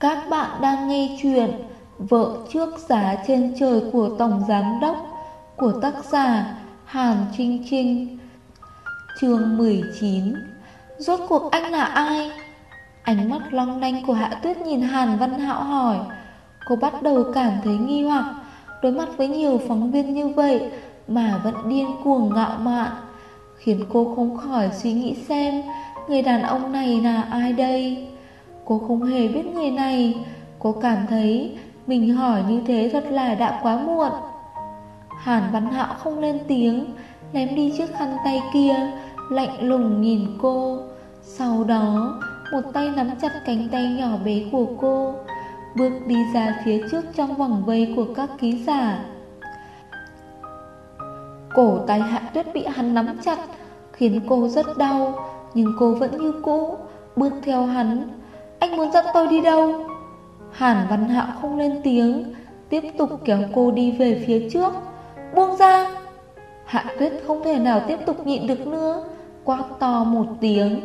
Các bạn đang nghe chuyện Vợ trước giá trên trời của Tổng Giám Đốc, của tác giả Hàn Trinh Trinh, Chương 19 Rốt cuộc anh là ai? Ánh mắt long lanh của Hạ Tuyết nhìn Hàn Văn Hạo hỏi. Cô bắt đầu cảm thấy nghi hoặc, Đối mặt với nhiều phóng viên như vậy Mà vẫn điên cuồng ngạo mạn, Khiến cô không khỏi suy nghĩ xem Người đàn ông này là ai đây. Cô không hề biết người này. Cô cảm thấy Mình hỏi như thế thật là đã quá muộn. Hàn Văn Hạo không lên tiếng, Ném đi chiếc khăn tay kia, Lạnh lùng nhìn cô. Sau đó, Một tay nắm chặt cánh tay nhỏ bé của cô, Bước đi ra phía trước trong vòng vây của các ký giả. Cổ tay hạ tuyết bị hắn nắm chặt, Khiến cô rất đau, Nhưng cô vẫn như cũ Bước theo hắn anh muốn dẫn tôi đi đâu? Hàn Văn Hạo không lên tiếng, Tiếp tục kéo cô đi về phía trước. Buông ra! Hạ tuyết không thể nào tiếp tục nhịn được nữa, Quát to một tiếng.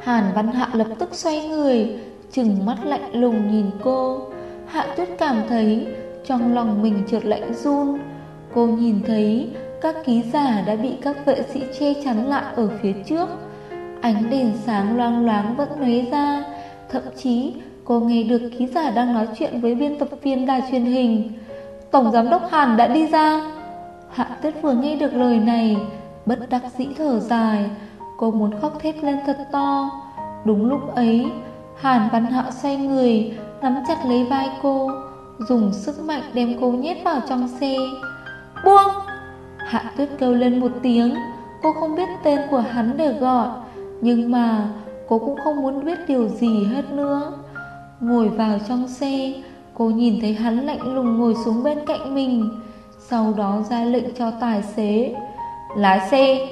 Hàn Văn Hạo lập tức xoay người Chừng mắt lạnh lùng nhìn cô. Hạ tuyết cảm thấy Trong lòng mình trượt lạnh run. Cô nhìn thấy Các ký giả đã bị các vệ sĩ che chắn lại ở phía trước. Ánh đèn sáng loang loáng vẫn lóe ra. Thậm chí cô nghe được ký giả đang nói chuyện với biên tập viên đài truyền hình. Tổng giám đốc Hàn đã đi ra. Hạ tuyết vừa nghe được lời này, Bất đắc dĩ thở dài. Cô muốn khóc thét lên thật to. Đúng lúc ấy, Hàn Văn Hạo xoay người, Nắm chặt lấy vai cô, Dùng sức mạnh đem cô nhét vào trong xe. Buông! Hạ tuyết kêu lên một tiếng. Cô không biết tên của hắn để gọi, Nhưng mà cô cũng không muốn biết điều gì hết nữa. Ngồi vào trong xe, Cô nhìn thấy hắn lạnh lùng ngồi xuống bên cạnh mình. Sau đó ra lệnh cho tài xế. Lái xe.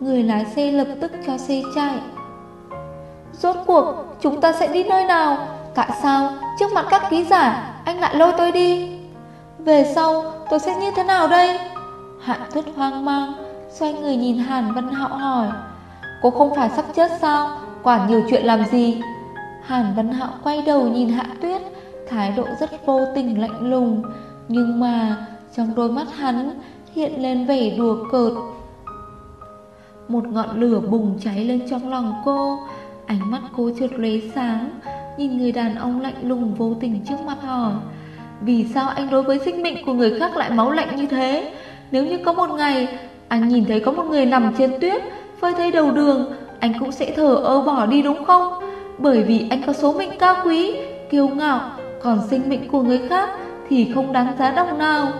Người lái xe lập tức cho xe chạy. Rốt cuộc, chúng ta sẽ đi nơi nào? Tại sao? Trước mặt các ký giả, Anh lại lôi tôi đi. Về sau, tôi sẽ như thế nào đây? Hạ tuyết hoang mang, Xoay người nhìn Hàn Văn Hạo hỏi. Cô không phải sắp chết sao? Quản nhiều chuyện làm gì? Hàn Văn Hạo quay đầu nhìn Hạ Tuyết, Thái độ rất vô tình lạnh lùng. Nhưng mà, trong đôi mắt hắn Hiện lên vẻ đùa cợt. Một ngọn lửa bùng cháy lên trong lòng cô, Ánh mắt cô trượt lóe sáng, Nhìn người đàn ông lạnh lùng vô tình trước mặt họ. Vì sao anh đối với sinh mệnh của người khác lại máu lạnh như thế? Nếu như có một ngày, Anh nhìn thấy có một người nằm trên tuyết, Phơi thấy đầu đường anh cũng sẽ thở ơ bỏ đi đúng không? Bởi vì anh có số mệnh cao quý, Kiêu ngạo, Còn sinh mệnh của người khác Thì không đáng giá đồng nào.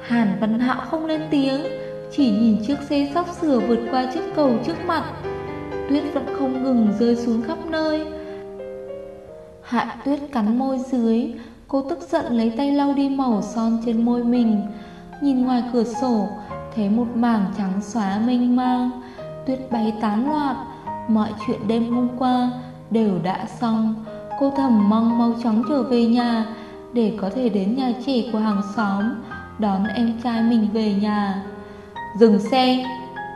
Hàn Văn Hạo không lên tiếng, Chỉ nhìn chiếc xe sắp sửa vượt qua chiếc cầu trước mặt. Tuyết vẫn không ngừng rơi xuống khắp nơi. Hạ tuyết cắn môi dưới, Cô tức giận lấy tay lau đi màu son trên môi mình. Nhìn ngoài cửa sổ, Thấy một mảng trắng xóa mênh mang. Tuyết bay tán loạn. Mọi chuyện đêm hôm qua Đều đã xong. Cô thầm mong mau chóng trở về nhà Để có thể đến nhà trẻ của hàng xóm, Đón em trai mình về nhà. Dừng xe,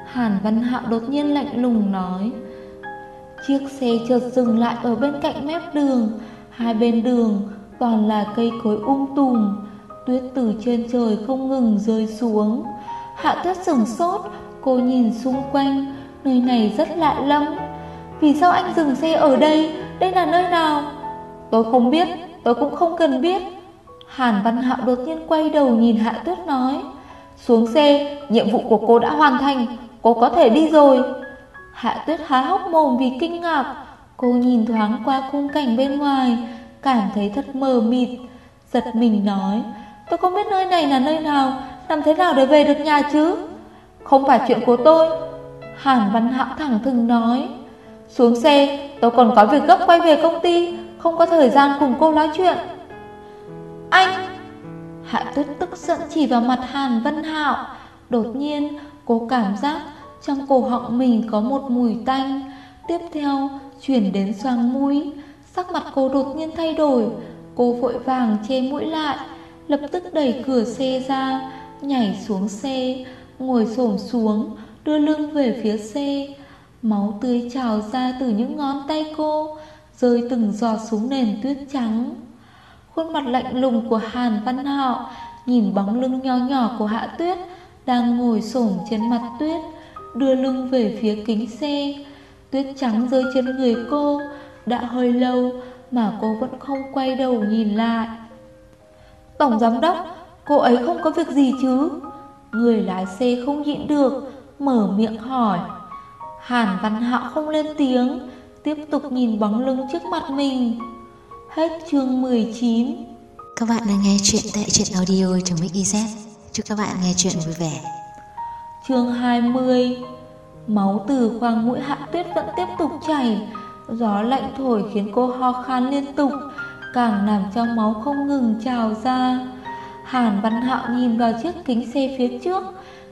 Hàn Văn Hạo đột nhiên lạnh lùng nói, Chiếc xe chợt dừng lại ở bên cạnh mép đường. Hai bên đường toàn là cây cối um tùm. Tuyết từ trên trời không ngừng rơi xuống. Hạ tuyết sửng sốt, Cô nhìn xung quanh Nơi này rất lạ lắm Vì sao anh dừng xe ở đây? Đây là nơi nào? Tôi không biết, Tôi cũng không cần biết. Hàn Văn Hạo đột nhiên quay đầu nhìn Hạ Tuyết nói, Xuống xe, Nhiệm vụ của cô đã hoàn thành, Cô có thể đi rồi. Hạ Tuyết há hốc mồm vì kinh ngạc. Cô nhìn thoáng qua khung cảnh bên ngoài, Cảm thấy thật mờ mịt. Giật mình nói, Tôi không biết nơi này là nơi nào, Làm thế nào để về được nhà chứ? Không phải chuyện của tôi Hàn Văn Hạo thẳng thừng nói, Xuống xe tôi còn có việc gấp quay về công ty, Không có thời gian cùng cô nói chuyện. Anh! Hạ tuyết tức giận chỉ vào mặt Hàn Văn Hạo. Đột nhiên, cô cảm giác Trong cổ họng mình có một mùi tanh. Tiếp theo, chuyển đến xoang mũi. Sắc mặt cô đột nhiên thay đổi. Cô vội vàng che mũi lại, Lập tức đẩy cửa xe ra, Nhảy xuống xe, Ngồi xổm xuống Đưa lưng về phía xe Máu tươi trào ra từ những ngón tay cô rơi từng giọt xuống nền tuyết trắng. Khuôn mặt lạnh lùng của Hàn Văn Hạo nhìn bóng lưng nho nhỏ của Hạ Tuyết đang ngồi xổm trên mặt tuyết, đưa lưng về phía kính xe. Tuyết trắng rơi trên người cô, đã hơi lâu mà cô vẫn không quay đầu nhìn lại. Tổng giám đốc, cô ấy không có việc gì chứ? Người lái xe không nhịn được, mở miệng hỏi. Hàn Văn Hạo không lên tiếng, tiếp tục nhìn bóng lưng trước mặt mình. Hết chương 19 Các bạn đang nghe chuyện tại truyện audio.mix.iz Chúc các bạn nghe chuyện vui vẻ. Chương 20 Máu từ khoang mũi hạ tuyết vẫn tiếp tục chảy. Gió lạnh thổi khiến cô ho khan liên tục Càng làm cho máu không ngừng trào ra. Hàn Văn Hạo nhìn vào chiếc kính xe phía trước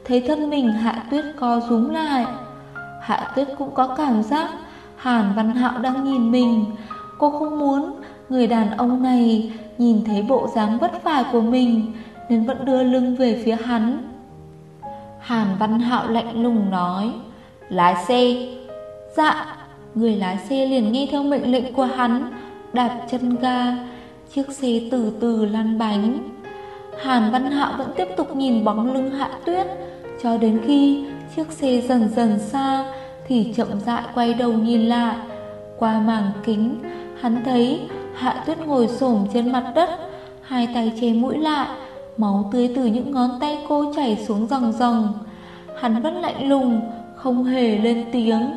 Thấy thân mình hạ tuyết co rúm lại. Hạ tuyết cũng có cảm giác Hàn Văn Hạo đang nhìn mình. Cô không muốn người đàn ông này nhìn thấy bộ dáng vất vả của mình, Nên vẫn đưa lưng về phía hắn. Hàn Văn Hạo lạnh lùng nói, Lái xe. Dạ. Người lái xe liền nghe theo mệnh lệnh của hắn, Đạp chân ga, Chiếc xe từ từ lăn bánh. Hàn Văn Hạo vẫn tiếp tục nhìn bóng lưng hạ tuyết cho đến khi chiếc xe dần dần xa Thì chậm rãi quay đầu nhìn lại. Qua màng kính, Hắn thấy Hạ Tuyết ngồi xổm trên mặt đất, Hai tay che mũi lại, Máu tươi từ những ngón tay cô chảy xuống ròng ròng. Hắn vẫn lạnh lùng, Không hề lên tiếng.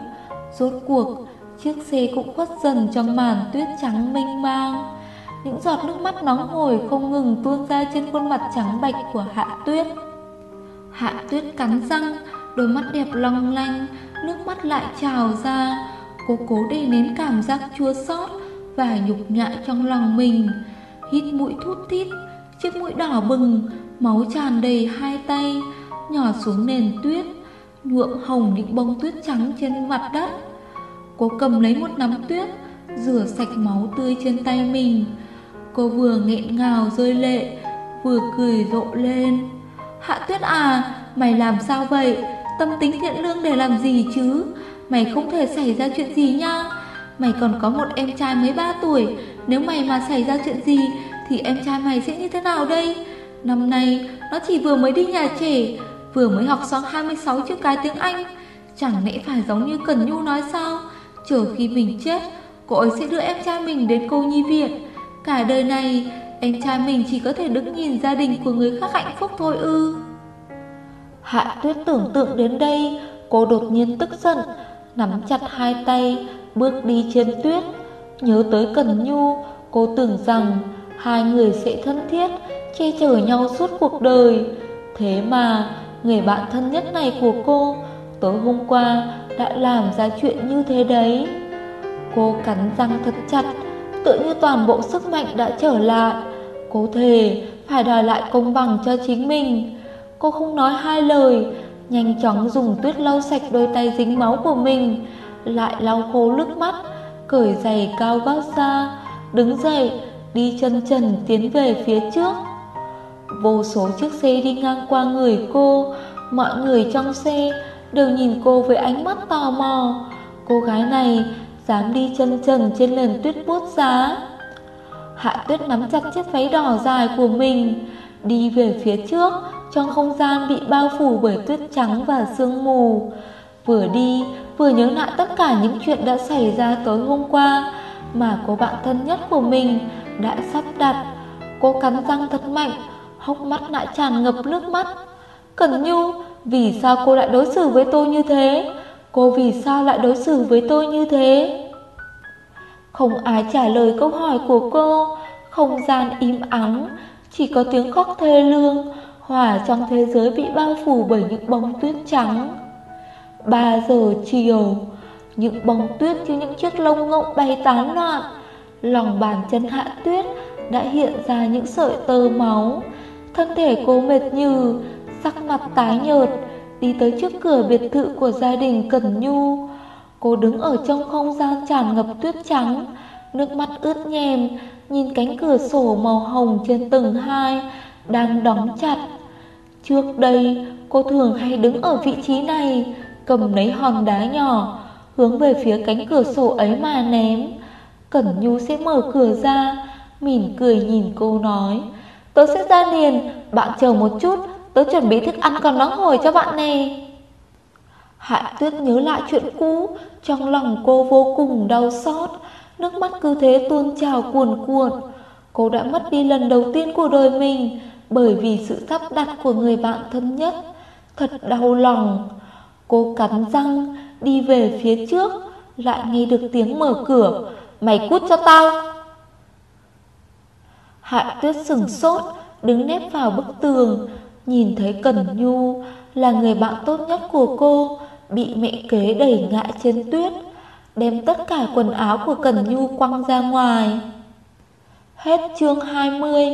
Rốt cuộc, Chiếc xe cũng khuất dần trong màn tuyết trắng mênh mang. Những giọt nước mắt nóng hổi không ngừng tuôn ra trên khuôn mặt trắng bạch của Hạ Tuyết. Hạ Tuyết cắn răng, Đôi mắt đẹp long lanh, Nước mắt lại trào ra. Cô cố đè nén cảm giác chua xót và nhục nhã trong lòng mình. Hít mũi thút thít, Chiếc mũi đỏ bừng, Máu tràn đầy hai tay, Nhỏ xuống nền tuyết, Nhuộm hồng những bông tuyết trắng trên mặt đất. Cô cầm lấy một nắm tuyết, Rửa sạch máu tươi trên tay mình. Cô vừa nghẹn ngào rơi lệ, Vừa cười rộ lên. Hạ tuyết à Mày làm sao vậy? Tâm tính thiện lương để làm gì chứ? Mày không thể xảy ra chuyện gì nha. Mày còn có một em trai mới 3 tuổi. Nếu mày mà xảy ra chuyện gì, Thì em trai mày sẽ như thế nào đây? Năm nay, nó chỉ vừa mới đi nhà trẻ, Vừa mới học xong 26 chữ cái tiếng Anh. Chẳng lẽ phải giống như Cần Nhu nói sao? Chờ khi mình chết, Cô ấy sẽ đưa em trai mình đến cô nhi viện. Cả đời này anh trai mình chỉ có thể đứng nhìn gia đình của người khác hạnh phúc thôi ư Hạ tuyết tưởng tượng đến đây Cô đột nhiên tức giận Nắm chặt hai tay bước đi trên tuyết. Nhớ tới Cần Nhu, cô tưởng rằng hai người sẽ thân thiết, che chở nhau suốt cuộc đời. Thế mà, người bạn thân nhất này của cô, tối hôm qua đã làm ra chuyện như thế đấy. Cô cắn răng thật chặt, tự như toàn bộ sức mạnh đã trở lại. Cô thề phải đòi lại công bằng cho chính mình. Cô không nói hai lời, nhanh chóng dùng tuyết lau sạch đôi tay dính máu của mình, lại lau khô nước mắt, cởi giày cao gót ra, đứng dậy, đi chân trần tiến về phía trước. Vô số chiếc xe đi ngang qua người cô, mọi người trong xe đều nhìn cô với ánh mắt tò mò. Cô gái này dám đi chân trần trên nền tuyết buốt giá. Hạ tuyết nắm chặt chiếc váy đỏ dài của mình, đi về phía trước, trong không gian bị bao phủ bởi tuyết trắng và sương mù. Vừa đi, vừa nhớ lại tất cả những chuyện đã xảy ra tối hôm qua mà cô bạn thân nhất của mình đã sắp đặt. Cô cắn răng thật mạnh, hốc mắt lại tràn ngập nước mắt. Cẩn Nhu, vì sao cô lại đối xử với tôi như thế? Cô vì sao lại đối xử với tôi như thế? Không ai trả lời câu hỏi của cô, không gian im ắng, chỉ có tiếng khóc thê lương, hòa trong thế giới bị bao phủ bởi những bông tuyết trắng. 3 giờ chiều Những bông tuyết như những chiếc lông ngỗng bay tán loạn. Lòng bàn chân hạ tuyết đã hiện ra những sợi tơ máu. Thân thể cô mệt như Sắc mặt tái nhợt Đi tới trước cửa biệt thự của gia đình Cần Nhu. Cô đứng ở trong không gian tràn ngập tuyết trắng Nước mắt ướt nhèm Nhìn cánh cửa sổ màu hồng trên tầng hai Đang đóng chặt Trước đây cô thường hay đứng ở vị trí này cầm lấy hòn đá nhỏ, hướng về phía cánh cửa sổ ấy mà ném. Cẩn Nhu sẽ mở cửa ra, mỉm cười nhìn cô nói, tớ sẽ ra liền, bạn chờ một chút, tớ chuẩn bị thức ăn còn nóng hổi cho bạn nè. Hạ tuyết nhớ lại chuyện cũ, trong lòng cô vô cùng đau xót, nước mắt cứ thế tuôn trào cuồn cuộn. Cô đã mất đi lần đầu tiên của đời mình bởi vì sự sắp đặt của người bạn thân nhất. Thật đau lòng. Cô cắn răng đi về phía trước, lại nghe được tiếng mở cửa. Mày cút cho tao. Hạ tuyết sừng sốt, đứng nép vào bức tường, nhìn thấy Cần Nhu là người bạn tốt nhất của cô, bị mẹ kế đẩy ngã trên tuyết, đem tất cả quần áo của Cần Nhu quăng ra ngoài. Hết chương 20